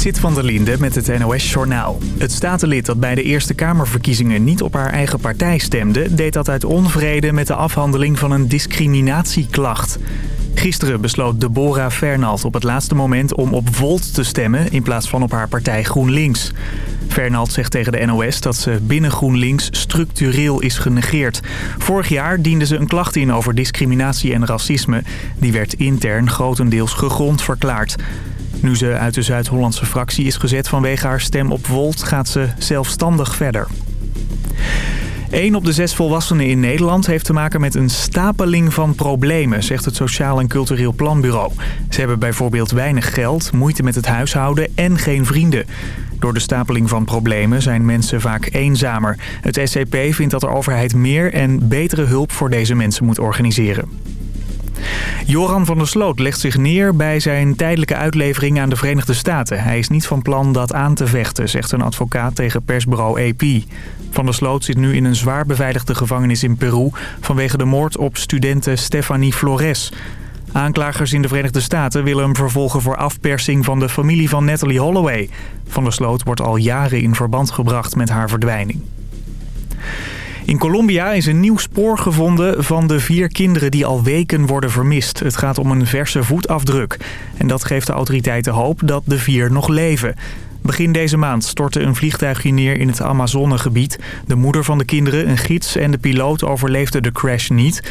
Sit van der Linde met het NOS-journaal. Het statenlid dat bij de Eerste Kamerverkiezingen niet op haar eigen partij stemde... deed dat uit onvrede met de afhandeling van een discriminatieklacht. Gisteren besloot Deborah Fernald op het laatste moment om op Volt te stemmen... in plaats van op haar partij GroenLinks. Fernald zegt tegen de NOS dat ze binnen GroenLinks structureel is genegeerd. Vorig jaar diende ze een klacht in over discriminatie en racisme. Die werd intern grotendeels gegrond verklaard. Nu ze uit de Zuid-Hollandse fractie is gezet vanwege haar stem op Volt... gaat ze zelfstandig verder. Een op de zes volwassenen in Nederland heeft te maken met een stapeling van problemen, zegt het Sociaal en Cultureel Planbureau. Ze hebben bijvoorbeeld weinig geld, moeite met het huishouden en geen vrienden. Door de stapeling van problemen zijn mensen vaak eenzamer. Het SCP vindt dat de overheid meer en betere hulp voor deze mensen moet organiseren. Joran van der Sloot legt zich neer bij zijn tijdelijke uitlevering aan de Verenigde Staten. Hij is niet van plan dat aan te vechten, zegt een advocaat tegen persbureau AP. Van der Sloot zit nu in een zwaar beveiligde gevangenis in Peru... vanwege de moord op studente Stephanie Flores. Aanklagers in de Verenigde Staten willen hem vervolgen voor afpersing van de familie van Natalie Holloway. Van der Sloot wordt al jaren in verband gebracht met haar verdwijning. In Colombia is een nieuw spoor gevonden van de vier kinderen die al weken worden vermist. Het gaat om een verse voetafdruk. En dat geeft de autoriteiten hoop dat de vier nog leven. Begin deze maand stortte een vliegtuigje neer in het Amazonegebied. De moeder van de kinderen, een gids en de piloot overleefden de crash niet.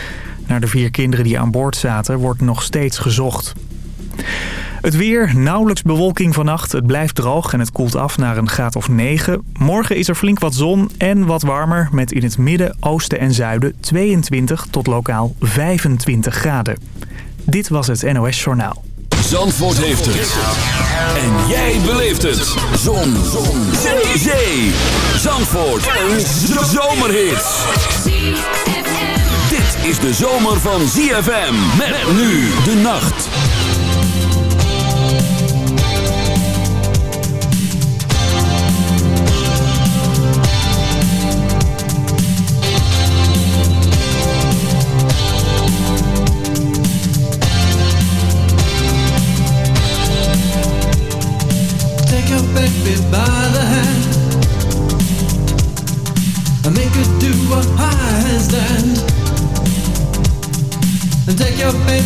Naar de vier kinderen die aan boord zaten wordt nog steeds gezocht. Het weer, nauwelijks bewolking vannacht. Het blijft droog en het koelt af naar een graad of 9. Morgen is er flink wat zon en wat warmer... met in het midden, oosten en zuiden 22 tot lokaal 25 graden. Dit was het NOS Journaal. Zandvoort heeft het. En jij beleeft het. Zon. zon. Zee. Zee. Zandvoort. Een zomerhit. Dit is de zomer van ZFM. Met nu de nacht.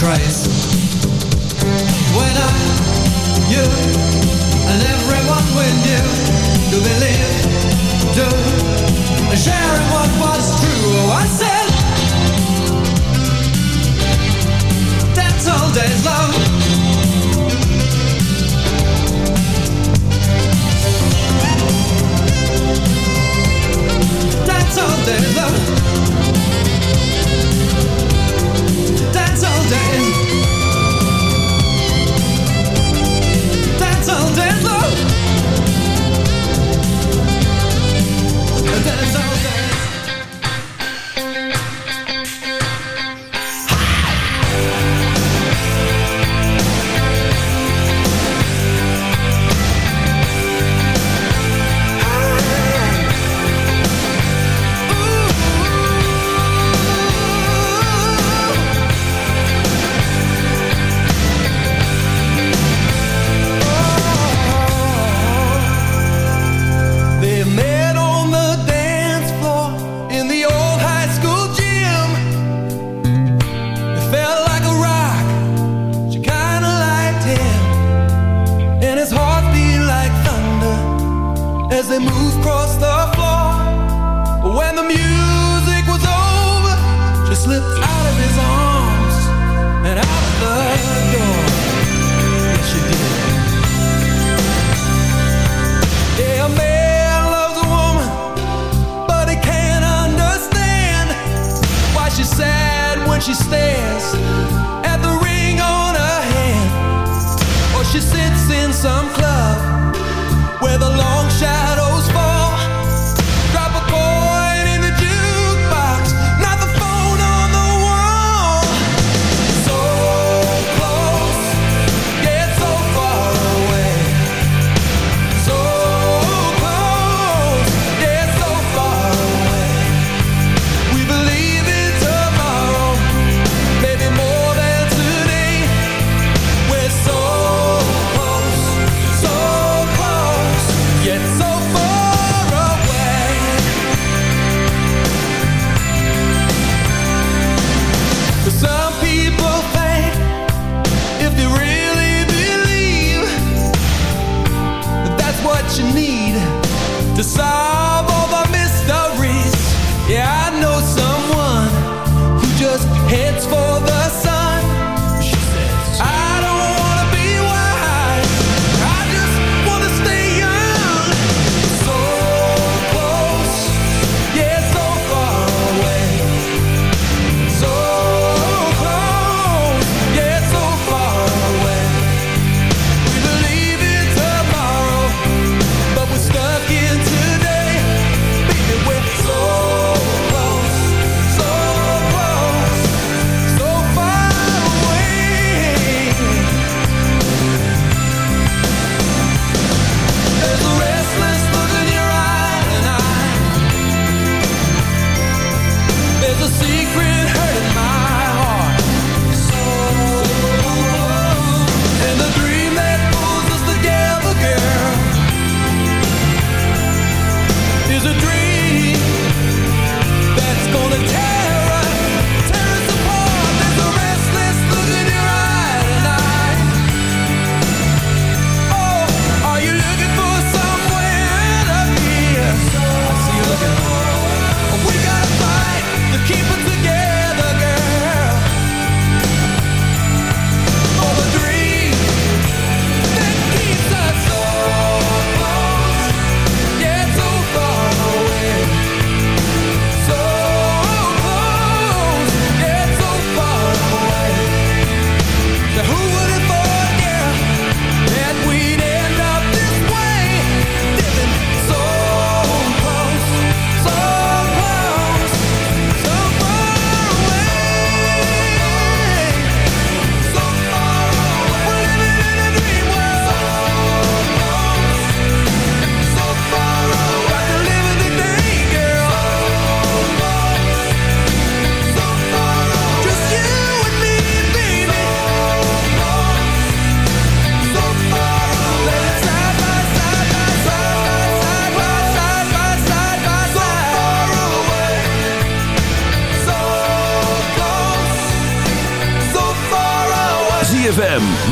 craze When I, you, and everyone we knew To believe, do, sharing what was true. Oh, I said That's all day's love. That's all day's love.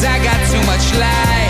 Cause I got too much light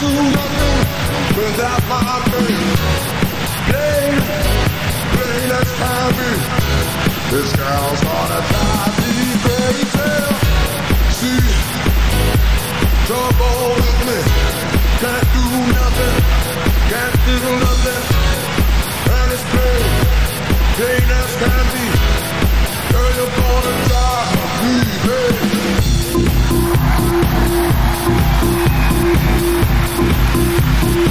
do nothing without my brain. Rain, rain is heavy. This girl's gonna drive me crazy. She trouble with me. Can't do nothing. Can't do nothing.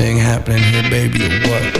Thing happening here, baby, or what?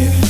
yeah.